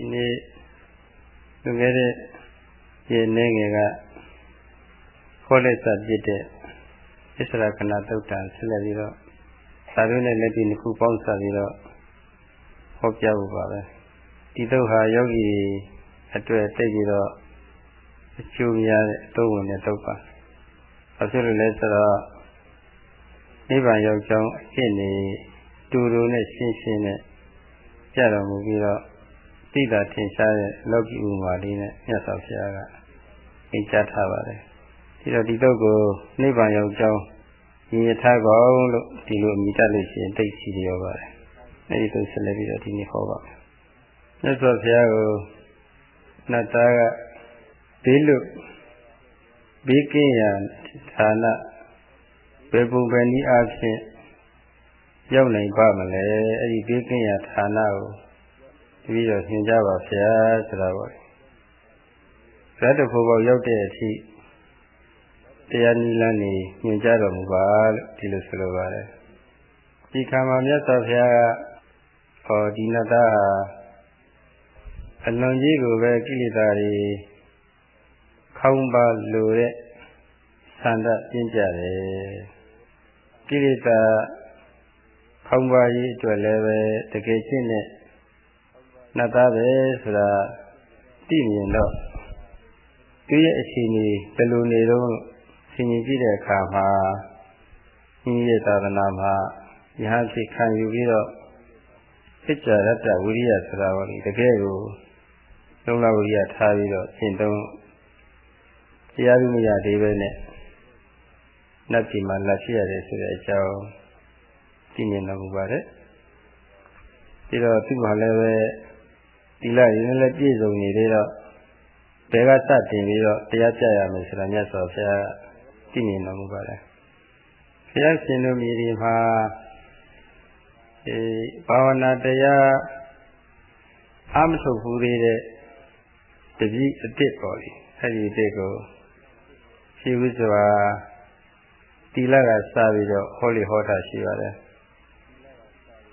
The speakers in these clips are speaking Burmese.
ဒီနေ့လွန်ခဲ့တဲ့ရေနေငယ်ကခေါ်လက်စပြစ်တဲ့အစ္စရာကနာတုတ်တန်ဆက်လက်ပြီးတော့သာရုနဲ့လက်ပြီးနှစ်ခုပေါင်းဆက်ပြီးတော့ဟောပြဖို့ပါပဲဒီတုတ်ဟာယောဂီအတွက်တိတ်ပြီးတော့အကျိုးများတဲ့အတုံးဝင်တဲ့တုတ်ပါဘာဖြစ်လို့လဲဆိုတော့နိဗ္ဗာန်ရောက်ကြောင်းအဖြစ်နေတူတူနဲ့ရှင်းရှင်းနဲ့ကြတော်မူပြီးတော့ သိတာထင်ရှားတဲ့လောကီဥမာလေးနဲ့မြတ်စွာဘုရားကသင်ကြားထားပါတယ်ဒီတော့ဒီတော့ကိုနိဗ္ဗာန်ရောက်ကြောင်းရည်ထားကောင်းလို့ဒီလိုအမိတတ်လို့ရှိရင်တိတ်စီရောပါတယ်အဲဒီလိုဆက်လက်ပြီးတော့ဒီနေ့ဟောပါမယ်မြတ်စွာဘုရားကိုနတ်သားကဘေးလို့ဘေးကင်းရာဌာနဘယ်ပုံပဲနည်းအားဖြင့်ရောက်နိုင်ပါမလဲအဲ့ဒီဘေးကင်းရာဌာနကို တပည့်တော်သင်ကြပါဗျာဆိုတာပေါ့ဇတ်တဖို့ပေါရောက်တဲ့အထိတရားနိလန်းနေညွှန်ကြားတော်မူပါလို့ဒီလိုဆိုလိုပါတယ်ဒီခါမှာမြတ်စွာဘုရားကဟောဒီနတ်သားဟာအလွန်ကြီးကိုပဲကိလေသာတွေခေါင်းပါလိုတဲ့ဆန္ဒပြင်းကြတယ်ကိလေသာခေါင်းပါရေးအတွက်လည်းပဲတကယ်ချင်းနဲ့ နတ်သားပဲဆိုတာသိမြင်တော့သူရဲ့အခြေအနေဘယ်လိုနေတော့ဆင်ញင်ကြည့်တဲ့အခါမှာဤရဲ့သာသနာမှာယဟန်ဖြစ်ခံယူပြီးတော့စိတ်ကြရတ္တဝိရိယဆိုတာကိုတကယ်ကိုလုံလဝိရိယထားပြီးတော့ရှင်းသုံးတရားဥမရသေးပဲနဲ့နတ်ပြည်မှာလက်ရှိရတယ်ဆိုတဲ့အကြောင်းသိမြင်တော်မူပါတယ်ပြီးတော့သူ့မှာလည်းပဲ ဒီလာရင်းလည်းပြည့်စုံနေသေးတော့ဘယ်ကစတင်ပြီးတော့တရားပြရမယ်ဆိုတာမြတ်စွာဘုရားသိမြင်တော်မူပါတယ်ဘုရားရှင်တို့မြေဒီမှာအဲဘာဝနာတရားအမထုတ်ဘူးသေးတဲ့တပည့်အစ်စ်ပေါ့လေအဲ့ဒီအစ်စ်ကိုရှိဝိစွာတီလာကစပြီးတော့ဟောလီဟောတာရှိပါတယ်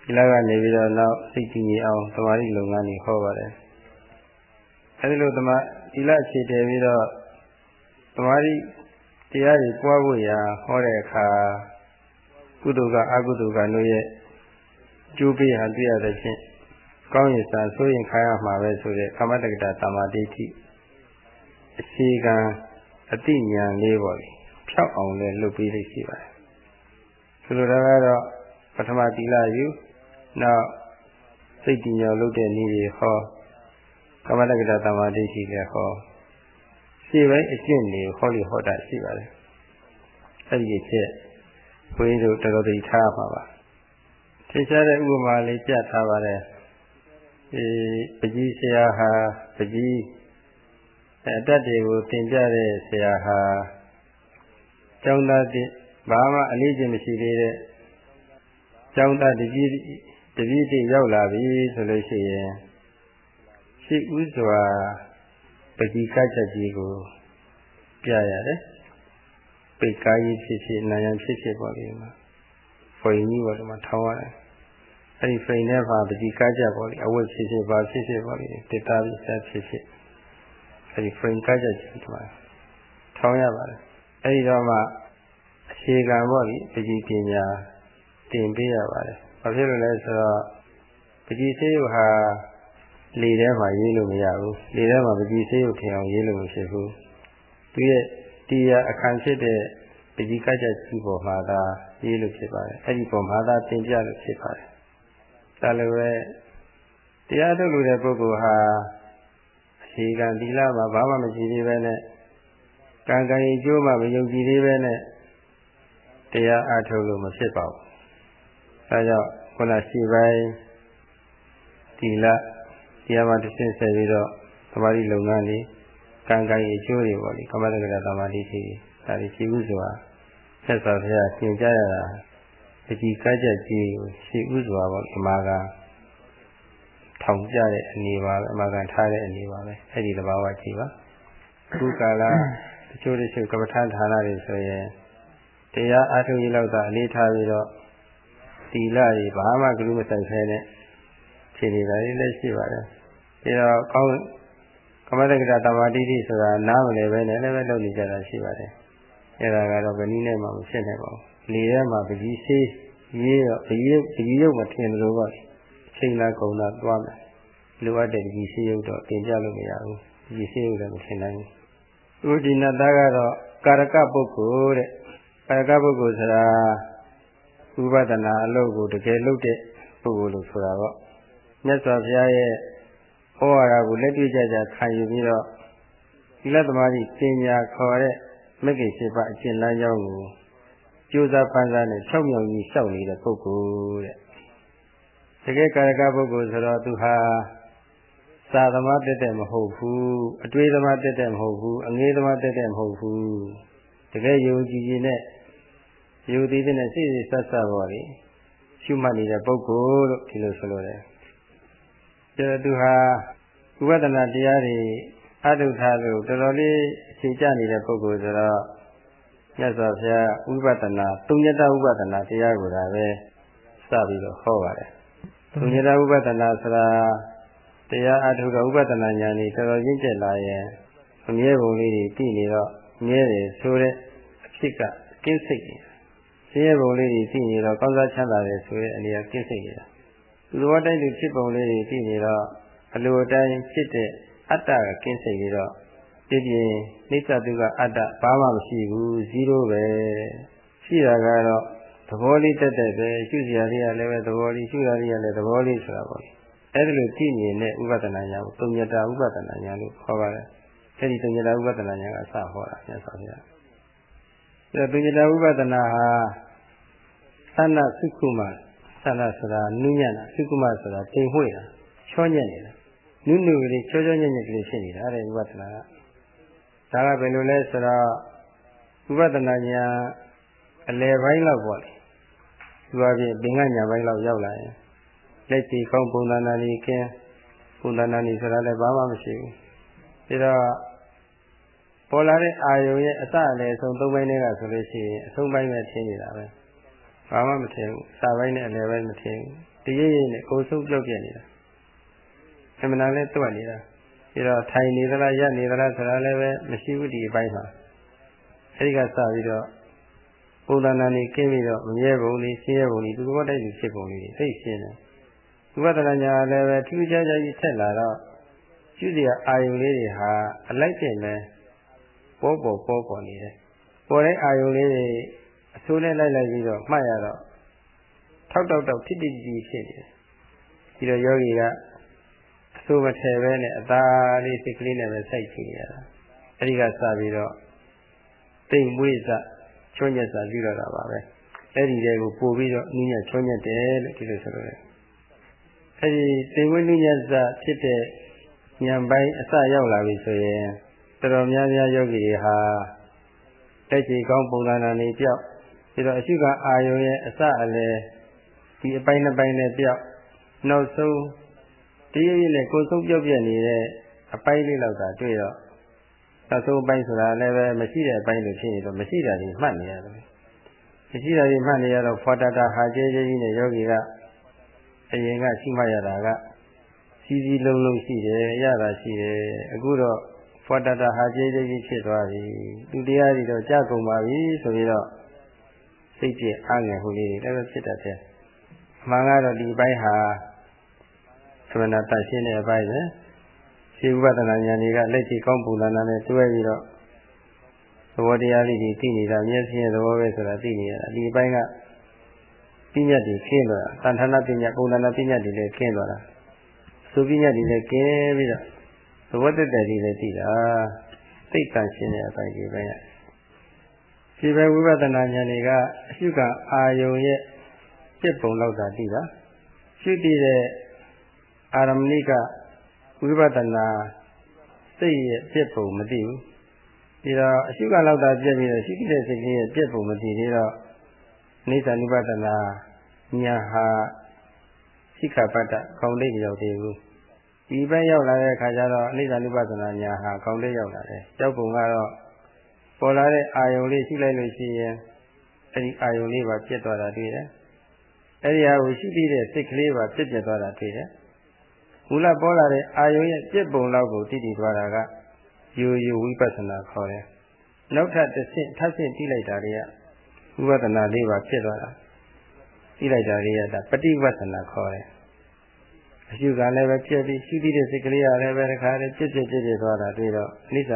ဒီလကနေပြီးတော့နောက်စိတ်တည်ငြိမ်အောင်သမာဓိလုပ်ငန်းတွေဟောပါတယ်အဲဒီလိုသမာဒီလအခြေတည်ပြီးတော့သမာဓိတရားတွေပွားဖို့ရာဟောတဲ့အခါကုသိုလ်ကအကုသိုလ်ကတို့ရဲ့ကျိုးပေးဟန်တွေ့ရတဲ့ဖြင့်ကောင်းရည်စာဆိုရင်ခံရမှာပဲဆိုတဲ့ကာမတက္ကတာတမာဒိဋ္ဌိအခြေခံအတိညာလေးပေါ့လေဖြောက်အောင်လည်းလုပ်ပြီးလိမ့်ရှိပါတယ်ဆိုလိုတာကတော့ပထမသီလယူ နောက်စိတ်တည်ငြိမ်လုပ်တဲ့နည်းတွေဟောကမ္မတက္ကတာတမာဒိဋ္ဌိလည်းဟောရှေ့ပိုင်းအကျင့်တွေဟောလိဟောတာရှိပါတယ်အဲ့ဒီအချက်ဘုန်းကြီးတို့တော်တော်သိထားပါပါထင်ရှားတဲ့ဥပမာလေးပြထားပါတယ်ဒီပကြီးဆရာဟာပကြီးအတတ်တွေကိုသင်ပြတဲ့ဆရာဟာကျောင်းသားတစ်ဘာမှအလေးချိန်မရှိသေးတဲ့ကျောင်းသားတကြီး တပည့်တိရောက်လာပြီဆိုလို့ရှိရင်ရှိဥစွာပတိကချက်ကြီးကိုပြရတယ်ပိတ်ကားကြီးဖြစ်ဖြစ်နာယံဖြစ်ဖြစ်ပေါ့လေမှာဖွင့်ကြီးပေါ့ဒီမှာထောင်းရတယ်အဲ့ဒီဖိန်ထဲမှာပတိကားချက်ပေါ့လေအဝတ်ဖြစ်ဖြစ်ဘာဖြစ်ဖြစ်ပေါ့လေတစ်သားပြီးဆက်ဖြစ်ဖြစ်အဲ့ဒီဖိန်ကားချက်ကြီးဒီမှာထောင်းရပါတယ်အဲ့ဒီတော့မှအခြေခံပေါ့လေပတိပညာတင်ပေးရပါတယ် ဘာဖြစ်လို့လဲဆိုတော့ပကြီးစေးရုပ်ဟာလေထဲမှာရေးလို့မရဘူးလေထဲမှာပကြီးစေးရုပ်ထင်အောင်ရေးလို့မဖြစ်ဘူးသူရဲ့တရားအခန့်ဖြစ်တဲ့ပကြီးကကြကြီးပေါ်မှာသာရေးလို့ဖြစ်ပါတယ်အဲ့ဒီပေါ်မှာသာသင်ပြလို့ဖြစ်ပါတယ်ဒါလည်းပဲတရားထုတ်လို့တဲ့ပုဂ္ဂိုလ်ဟာအခြေခံသီလမှာဘာမှမရှိသေးပဲနဲ့ကံကံရင်ကျိုးမှမယုံကြည်သေးပဲနဲ့တရားအားထုတ်လို့မဖြစ်ပါဘူး အဲကြောင့်ခုနရှိပိုင်းဒီလတရားမှတစ်ဆင့်ဆက်ပြီးတော့သမာဓိလုပ်ငန်းလေးကံကံအကျိုးတွေပေါ့လေကမ္မတက္ကရာသမာဓိရှိဒါတွေရှိဥစွာဆက်စွာဘုရားသင်ကြားရတာပကြီးကကြကြီးကိုရှိဥစွာပေါ့ဒီမှာကထောင်ကြတဲ့အနေပါပဲအမှကန်ထားတဲ့အနေပါပဲအဲ့ဒီသဘာဝကြည့်ပါခုကာလတချို့တချို့ကမ္မထာဌာနတွေဆိုရင်တရားအားထုတ်ရလောက်သာအလေးထားပြီးတော့ သီလတွေဘာမှကလူမဆိုင်ဖဲနဲ့ခြေနေတာလေးလည်းရှိပါတယ်ဒီတော့ကောင်းကမ္မတက္ကတာတမာတိတိဆိုတာနားမလဲပဲနဲ့လည်းပဲလုပ်နေကြတာရှိပါတယ်အဲ့ဒါကတော့ဘယ်နည်းနဲ့မှမဖြစ်နိုင်ပါဘူးလေထဲမှာပကြီးဆေးရေးတော့ပကြီးပကြီးရုပ်မထင်လို့ပေါ့ချိန်လာကုန်တာသွားမယ်လိုအပ်တဲ့ပကြီးဆေးရုပ်တော့တင်ပြလို့မရဘူးပကြီးဆေးရုပ်လည်းမထင်နိုင်ဘူးဥဒိနတာကတော့ကာရကပုဂ္ဂိုလ်တဲ့ကာရကပုဂ္ဂိုလ်ဆိုတာ ဥပဒနာအလုပ်ကိုတကယ်လုပ်တဲ့ပုဂ္ဂိုလ်လို့ဆိုတာပေါ့မြတ်စွာဘုရားရဲ့ဟောရတာကိုလက်တွေ့ကြကြခံယူပြီးတော့သီလသမားကြီးပညာခေါ်တဲ့မဂ္ဂင်၈ပါးအကျင့်လမ်းကြောင်းကိုကြိုးစားပန်းစားနဲ့၆မြောင်ကြီးလျှောက်နေတဲ့ပုဂ္ဂိုလ်တဲ့တကယ်ကာရကပုဂ္ဂိုလ်ဆိုတော့သူဟာစာသမားတက်တဲ့မဟုတ်ဘူးအတွေ့သမားတက်တဲ့မဟုတ်ဘူးအငေးသမားတက်တဲ့မဟုတ်ဘူးတကယ်ယုံကြည်ခြင်းနဲ့ ယုံသိတဲ့နဲ့စိတ်စိတ်ဆက်ဆက်ပါလေရှုမှတ်နေတဲ့ပုဂ္ဂိုလ်လို့ဒီလိုဆိုလိုတယ်ကျတော့သူဟာဥပဒနာတရားတွေအထုထားလို့တော်တော်လေးအခြေကျနေတဲ့ပုဂ္ဂိုလ်ဆိုတော့မြတ်စွာဘုရားဥပဒနာတုံညတဥပဒနာတရားကိုဒါပဲစပြီးတော့ဟောပါတယ်တုံညတဥပဒနာဆိုတာတရားအထုကဥပဒနာဉာဏ်ကြီးတော်တော်ရင့်ကျက်လာရင်အမြဲပုံလေးတွေတည်နေတော့မြဲတယ်ဆိုတဲ့အဖြစ်ကကင်းစိတ်နေ ဆင်းရဲပုံလေးတွေတည်နေတော့ကောင်းစားချမ်းသာတယ်ဆိုတဲ့အနေနဲ့ကင်းစိတ်နေတာသူတော်တိုင်းသူဖြစ်ပုံလေးတွေတည်နေတော့အလိုအတိုင်းဖြစ်တဲ့အတ္တကကင်းစိတ်ပြီးတော့ဒီပြင်နိစ္စတုကအတ္တဘာမှမရှိဘူးဇီးရိုးပဲရှိတာကတော့သဘောလေးတက်တက်ပဲရှုစရာလေးကလည်းပဲသဘောလေးရှုရလေးကလည်းသဘောလေးဆိုတာပေါ့အဲ့ဒီလိုကြည့်မြင်တဲ့ဥပဒနာညာကိုသုံးညတာဥပဒနာညာလို့ခေါ်ပါတယ်အဲ့ဒီသုံးညတာဥပဒနာညာကအစဟောတာမြတ်စွာဘုရား အဲ့သုံးညတာဥပဒနာဟာသဏ္ဍသုခုမသဏ္ဍဆိုတာနုညံ့တာသုခုမဆိုတာတိမ်မွေ့တာချောညက်နေတာနုနုကလေးချောချောညက်ညက်ကလေးဖြစ်နေတာအဲ့ဒီဥပဒနာကဒါကဘယ်လိုလဲဆိုတော့ဥပဒနာညာအလယ်ပိုင်းလောက်ပေါ့လေသူအပြင်ပင်ကညာပိုင်းလောက်ရောက်လာရင်လက်ချီကောင်းပုံသဏ္ဍာန်ကြီးကင်းပုံသဏ္ဍာန်ကြီးဆိုတာလည်းဘာမှမရှိဘူးဒါတော့ ပေါ်လာတဲ့အာယုံရဲ့အစအလယ်ဆုံးသုံးပိုင်းတွေကဆိုလို့ရှိရင်အဆုံးပိုင်းပဲထင်နေတာပဲဘာမှမထင်ဘူးစပိုင်းနဲ့အလယ်ပိုင်းမထင်ဘူးတရရိပ်နဲ့ကိုယ်ဆုံးပြောက်ပြနေတာအမှန်တန်လဲတွက်နေတာပြီးတော့ထိုင်နေသလားရပ်နေသလားဆိုတာလည်းပဲမရှိဘူးဒီအပိုင်းမှာအဲဒီကစပြီးတော့ပုံသဏ္ဍာန်ကြီးကင်းပြီးတော့မမြဲပုံလေးရှင်းရပုံလေးသူကတိုက်သူဖြစ်ပုံလေးသိရှင်းတယ်ဥပဒနာညာလည်းပဲထူးခြားခြားကြီးထက်လာတော့ကျွစီအာယုလေးတွေဟာအလိုက်ကျင်ပဲ ပေါ်ပေါ်ပေါ်ပေါ်နေတယ်ပေါ်တဲ့အာယုလေးတွေအဆိုးနဲ့လိုက်လိုက်ပြီးတော့မှတ်ရတော့ထောက်တောက်တောက်ဖြစ်တည်ကြည်ဖြစ်နေတယ်ဒီတော့ယောဂီကအဆိုးမထည့်ပဲနဲ့အသာလေးစိတ်ကလေးနဲ့ပဲစိုက်ကြည့်ရတာအဲဒီကစပြီးတော့တိမ်မွေးစချွညက်စာပြုတော့တာပါပဲအဲ့ဒီတဲကိုပို့ပြီးတော့နည်းညချွညက်တယ်လို့ဒီလိုဆိုလို့အဲ့ဒီတိမ်မွေးနည်းညစာဖြစ်တဲ့ဉာဏ်ပိုင်းအစရောက်လာပြီဆိုရင် တော်တော်များများယောဂီတွေဟာတက်ချီကောင်းပုံသဏ္ဍာန်တွေပြောက်ပြီးတော့အရှိကအာယုံရဲ့အစအလယ်ဒီအပိုင်းနှစ်ပိုင်းနဲ့ပြောက်နောက်ဆုံးဒီရည်နဲ့ကိုယ်ဆုံးပြောက်ပြက်နေတဲ့အပိုင်းလေးလောက်သာတွေ့တော့နောက်ဆုံးပိုင်းဆိုတာလည်းပဲမရှိတဲ့အပိုင်းလို့ဖြစ်နေတော့မရှိတာတွေမှတ်နေရတယ်မရှိတာတွေမှတ်နေရတော့ဖောတာတာဟာကျဲကျဲကြီးနဲ့ယောဂီကအရင်ကရှိမှရတာကစီစီလုံးလုံးရှိတယ်ရတာရှိတယ်အခုတော့ ဖောတာတာဟာကျဲကျဲကြီးဖြစ်သွားပြီသူတရားတွေတော့ကြာကုန်ပါပြီဆိုပြီးတော့စိတ်ပြည့်အားငယ်ဟိုလေးတွေလည်းဖြစ်တတ်တယ်မှန်ကတော့ဒီဘိုင်းဟာသမဏတရှင်းတဲ့အပိုင်းပဲရှိဥပဒနာဉာဏ်တွေကလက်ရှိကောင်းပုံသဏ္ဍာန်နဲ့တွဲပြီးတော့သဘောတရားလေးတွေသိနေတာမျက်စိရဲ့သဘောပဲဆိုတာသိနေရတာဒီအပိုင်းကပညာတွေခင်းသွားတာတဏ္ဍာပညာပုံသဏ္ဍာန်ပညာတွေလည်းခင်းသွားတာသုပညာတွေလည်းကင်းပြီးတော့ သဘောတည်းတည်းလေးလည်းသိတာသိတန်ရှင်းတဲ့အပိုင်းဒီပိုင်းကဒီဘက်ဝိပဿနာဉာဏ်တွေကအရှုကအာယုံရဲ့စိတ်ပုံလောက်တာသိတာရှိတည်တဲ့အာရမဏိကဝိပဿနာစိတ်ရဲ့ပြည့်ပုံမသိဘူးဒီတော့အရှုကလောက်သာပြည့်ပြီးတော့ရှိတဲ့စိတ်ကြီးရဲ့ပြည့်ပုံမသိသေးတော့နိစ္စနုပဒနာညာဟာရှိခပတ္တကောင်းလေးမရောက်သေးဘူး ဒီဘက်ရောက်လာတဲ့အခါကျတော့အနိစ္စနုပဒနာညာဟာကောင်းလေးရောက်လာတယ်ရောက်ပုံကတော့ပေါ်လာတဲ့အာယုံလေးရှိလိုက်လို့ရှိရင်အဲ့ဒီအာယုံလေးပါပြတ်သွားတာတွေ့တယ်အဲ့ဒီဟာကိုရှိပြီးတဲ့စိတ်ကလေးပါပြတ်ပြတ်သွားတာတွေ့တယ်မူလပေါ်လာတဲ့အာယုံရဲ့ပြစ်ပုံလောက်ကိုသိတည်သွားတာကယူယူဝိပဿနာခေါ်တယ်နောက်ထပ်တစ်ဆင့်ထပ်ဆင့်ကြည့်လိုက်တာတွေကဝိပဿနာလေးပါဖြစ်သွားတာကြည့်လိုက်တာတွေကဒါပฏิဝဿနာခေါ်တယ် အရှုကလည်းပဲပြည့်ပြီးရှုပြီးတဲ့စိတ်ကလေးကလည်းပဲတခါတည်းပြည့်ပြည့်ပြည့်ပြည့်သွားတာတွေ့တော့အနိစ္စ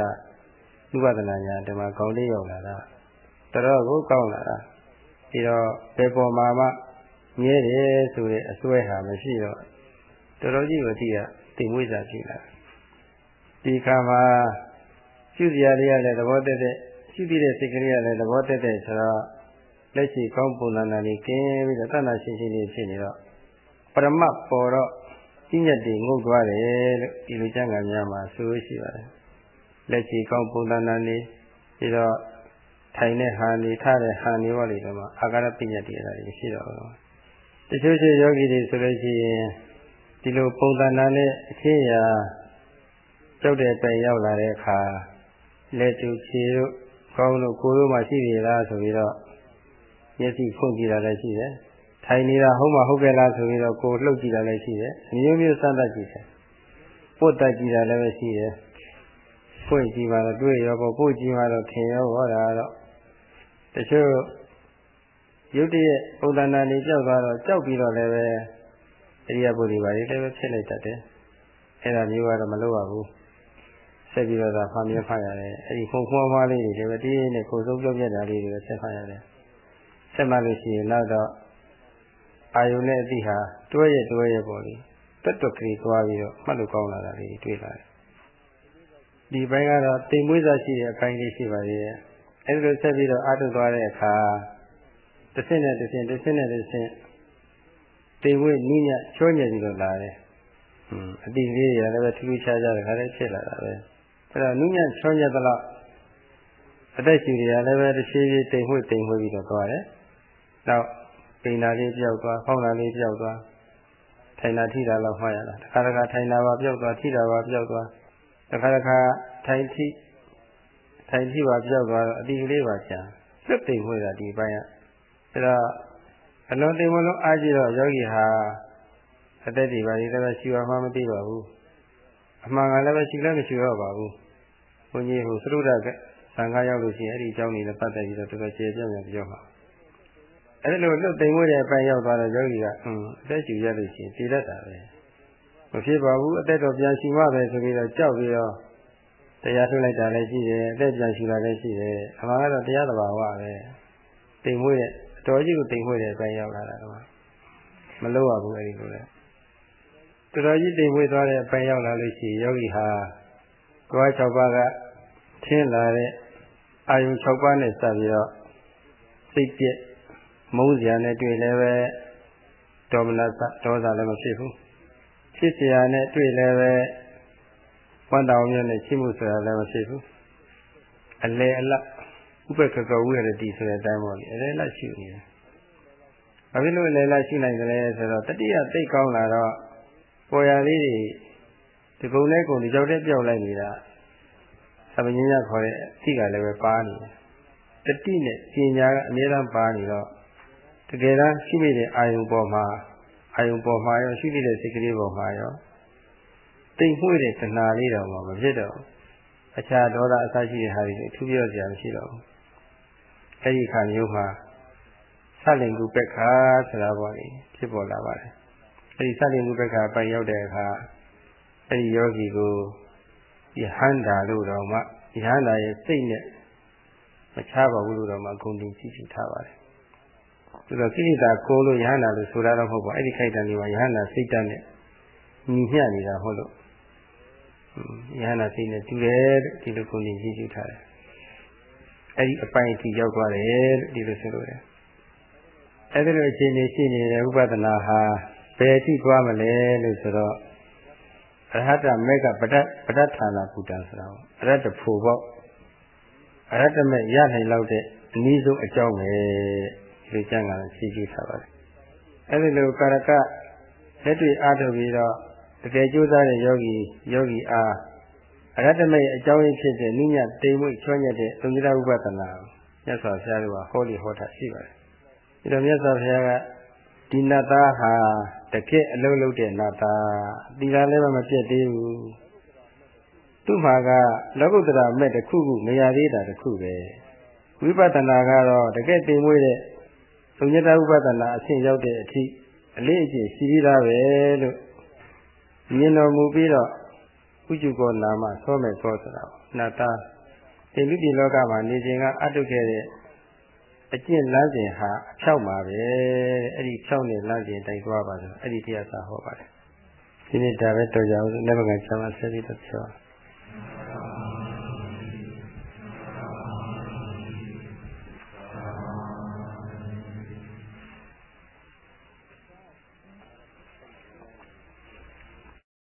ဝိပဿနာညာဒီမှာကောင်းလေးရောက်လာတာတော်တော်ကိုကောင်းလာတာပြီးတော့ဘယ်ပေါ်မှာမှမြဲတယ်ဆိုတဲ့အစွဲဟာမရှိတော့တော်တော်ကြီးကိုကြည့်ရတိမ်မွေးစာကြည့်လာဒီခါမှာရှုစရာတွေကလည်းသဘောတည့်တဲ့ရှုပြီးတဲ့စိတ်ကလေးကလည်းသဘောတည့်တဲ့ဆိုတော့လက်ရှိကောင်းပုံသဏ္ဍာန်လေးကင်းပြီးတော့တဏ္ဍာရှင်းရှင်းလေးဖြစ်နေတော့ပရမတ်ပေါ်တော့ ပြည့်ညက်တွေငုတ်သွားတယ်လို့ဒီလိုကျမ်းဂန်များမှာဆိုရှိပါတယ်လက်ရှိကောင်းပုံသဏ္ဍာန်လေးပြီးတော့ထိုင်တဲ့ဟာနေထားတဲ့ဟာနေပေါ့လေဒီမှာအာကာရပြည့်ညက်တွေအဲ့ဒါတွေရှိတော့တချို့ချို့ယောဂီတွေဆိုလို့ရှိရင်ဒီလိုပုံသဏ္ဍာန်နဲ့အခြေရာကြောက်တဲ့တိုင်ရောက်လာတဲ့အခါလက်တူခြေတို့ကောင်းတို့ကိုယ်တို့မှရှိနေလားဆိုပြီးတော့မျက်စိဖွင့်ကြည့်တာလည်းရှိတယ်။ ထိုင်နေတာဟုတ်မှဟုတ်ကဲ့လားဆိုပြီးတော့ကိုယ်လှုပ်ကြည့်တာလည်းရှိတယ်။မျိုးမျိုးစမ်းသပ်ကြည့်တယ်။ပုတ်တက်ကြည့်တာလည်းရှိတယ်။ဖွင့်ကြည့်ပါတော့တွေ့ရောပေါ့ပုတ်ကြည့်ပါတော့ထင်ရောဟောတာတော့တချို့ရုပ်တရက်ပုံသဏ္ဍာန်တွေကြောက်သွားတော့ကြောက်ပြီးတော့လည်းပဲအရိယာပုရိပါတွေလည်းပဲဖြစ်လိုက်တတ်တယ်။အဲ့ဒါမျိုးကတော့မလုပ်ရဘူး။ဆက်ပြီးတော့သာဖာမြင်ဖတ်ရတယ်။အဲ့ဒီခုံခွားခွားလေးတွေလည်းပဲတင်းနဲ့ကိုယ်စုပ်ပြောပြတာလေးတွေဆက်ဖတ်ရတယ်။ဆက်မှလို့ရှိရင်နောက်တော့ အာယုန်နဲ့အတိဟာတွဲရတွဲရပေါ်လေတက်တွက်ကလေးသွားပြီးတော့မှတ်လို့ကောင်းလာတာလေးတွေ့လာတယ်။ဒီဘက်ကတော့တိမ်မွေးစားရှိတဲ့အပိုင်းလေးရှိပါသေးတယ်။အဲ့ဒီလိုဆက်ပြီးတော့အားထုတ်သွားတဲ့အခါတစ်ဆင့်နဲ့တစ်ဆင့်တစ်ဆင့်နဲ့တစ်ဆင့်တိမ်ဝိနိညချောညက်ပြီးတော့လာတယ်။ဟွန်းအတိလေးတွေကလည်းပဲထူးထူးခြားခြားတခါတည်းဖြစ်လာတာပဲ။အဲ့တော့နုညံ့ချောညက်သလောက်အသက်ရှူတွေကလည်းပဲတစ်ဖြည်းဖြည်းတိမ်ဝှေ့တိမ်ဝှေ့ပြီးတော့သွားတယ်။နောက် ပိန်နာလေးပြောက်သွား၊ဖောင်းနာလေးပြောက်သွား၊ထိုင်နာထိတာလောက်မှတ်ရတာ။တခါတခါထိုင်နာပါပြောက်သွားထိတာပါပြောက်သွား။တခါတခါထိုင်ထိထိုင်ထိပါပြောက်သွားတော့အတိကလေးပါကြာ။လွတ်တိမ်ဝှေ့တာဒီပိုင်းက။အဲ့တော့အလုံးတိမ်မလုံးအားကြည့်တော့ယောဂီဟာအသက်တွေပါလေလည်းရှိရမှမသိပါဘူးအမှန်ကလည်းပဲရှိလည်းမရှိတော့ပါဘူးဘုန်းကြီးဟိုသရုဒ္ဓကသံဃာရောက်လို့ရှိရင်အဲ့ဒီအကြောင်းတွေနဲ့ပတ်သက်ပြီးတော့တော်တော်ကျေပြန့်ပြန်ပြောပါ အဲ့လိုလွတ်တိမ်မွေးတဲ့အပိုင်းရောက်သွားတော့ယောဂီကအင်းအသက်ရှူရလို့ရှိရင်တည်တတ်တာပဲမဖြစ်ပါဘူးအသက်တော်ပြန်ရှူမှပဲဆိုပြီးတော့ကြောက်ပြီးတော့တရားထုတ်လိုက်တာလည်းရှိတယ်အသက်ပြန်ရှူတာလည်းရှိတယ်အမှန်ကတော့တရားသဘာဝပဲတိမ်မွေးတဲ့တော်ကြီးကိုတိမ်မွေးတဲ့အပိုင်းရောက်လာတာတော့မလို့ရဘူးအဲ့ဒီလိုလေတော်တော်ကြီးတိမ်မွေးသွားတဲ့အပိုင်းရောက်လာလို့ရှိရင်ယောဂီဟာကြွား၆ပါးကထင်းလာတဲ့အာယုံ၆ပါးနဲ့စပြီးတော့စိတ်ပြက် မုန်းစရာနဲ့တွေ့လည်းပဲဒေါမနစဒေါသလည်းမဖြစ်ဘူးဖြစ်စရာနဲ့တွေ့လည်းပဲဝမ်းတောင်မြတ်နဲ့ရှိမှုဆိုတာလည်းမဖြစ်ဘူးအလေအလတ်ဥပ္ပခကဝိရတိဆိုတဲ့အတိုင်းပေါ့လေအလေအလတ်ရှိနေတယ်ဘာဖြစ်လို့အလေအလတ်ရှိနိုင်ကြလဲဆိုတော့တတိယသိကောင်းလာတော့ပေါ်ရလေးတွေဒီကုံနဲ့ကုံဒီကြောက်တဲ့ပြောက်လိုက်နေတာသမဉ္ဇခေါ်တဲ့အသိကလည်းပဲပါနေတယ်တတိနဲ့ပညာကအများအားပါနေတော့ တကယ်တမ်းရှိမိတဲ့အာယုံပေါ်မှာအာယုံပေါ်မှာရောရှိနေတဲ့စိတ်ကလေးပေါ်မှာရောတိမ်မွှေ့တဲ့တဏှာလေးတော့မှမဖြစ်တော့အခြားဒေါသအစရှိတဲ့ဟာတွေအထူးပြောစရာမရှိတော့ဘူးအဲဒီခါမျိုးမှာသလင်ကုပက္ခာဆိုတာပေါ့လေဖြစ်ပေါ်လာပါတယ်အဲဒီသလင်ကုပက္ခာပိုင်ရောက်တဲ့အခါအဲဒီယောဂီကိုယဟန္တာလို့တော့မှယဟန္တာရဲ့စိတ်နဲ့မချပါဘူးလို့တော့မှဂုဏ်တင်ကြည့်ကြည့်ထားပါတယ် ဆိုတော့ကိလေသာကိုလို့ယဟန္တာလို့ဆိုတာတော့မဟုတ်ပါအဲ့ဒီခိုက်တန်ဒီမှာယဟန္တာစိတ်တတ်နဲ့ညီမျှနေတာဟုတ်လို့ယဟန္တာစိတ်နဲ့တူတယ်ဒီလိုဂုဏ်တင်ကြည့်ကြည့်ထားတယ်အဲ့ဒီအပိုင်းအထိရောက်သွားတယ်လို့ဒီလိုဆိုလို့ရတယ်အဲ့ဒီလိုအခြေအနေရှိနေတဲ့ဥပဒနာဟာဘယ်အထိသွားမလဲလို့ဆိုတော့အရဟတမေကပဒပဒဌာနာဘုဒ္ဓဆိုတာအရဟတဖို့ပေါ့အရဟတမေရနိုင်လောက်တဲ့အနည်းဆုံးအကြောင်းပဲ ဒီကျမ်းကရှိကြည့်ထားပါတယ်အဲ့ဒီလိုကာရကလက်တွေ့အားထုတ်ပြီးတော့တကယ်ကြိုးစားတဲ့ယောဂီယောဂီအားအရဟတမေအကြောင်းရင်းဖြစ်တဲ့နိညာတိမ်မွေ့ချွမ်းညက်တဲ့သုညတဥပဒနာမြတ်စွာဘုရားကဟောလိဟောတာရှိပါတယ်ဒီတော့မြတ်စွာဘုရားကဒီနတ်သားဟာဒတကယ်အလုံးလုံးတဲ့နာတာသီလလည်းမပြတ်သေးဘူးသူ့မှာကလောကုတ္တရာမဲ့တစ်ခုခုမရသေးတာတစ်ခုပဲဝိပဿနာကတော့တကယ်တင်မွေးတဲ့ သုညတဥပဒနာအဆင့်ရောက်တဲ့အထိအလေးအကျင့်ရှိပြီးသားပဲလို့မြင်တော်မူပြီးတော့ဥจุကောနာမသောမဲ့သောဆိုတာနာတာဒီလူပြည်လောကမှာနေခြင်းကအတုခဲ့တဲ့အကျင့်လမ်းစဉ်ဟာအဖြောက်ပါပဲအဲ့ဒီဖြောက်တဲ့လမ်းစဉ်တိုင်သွားပါဆိုအဲ့ဒီတရားစာဟောပါတယ်ဒီနေ့ဒါပဲတော်ကြအောင်လက်မကန်ချမ်းသာဆက်ပြီးတော့ပြော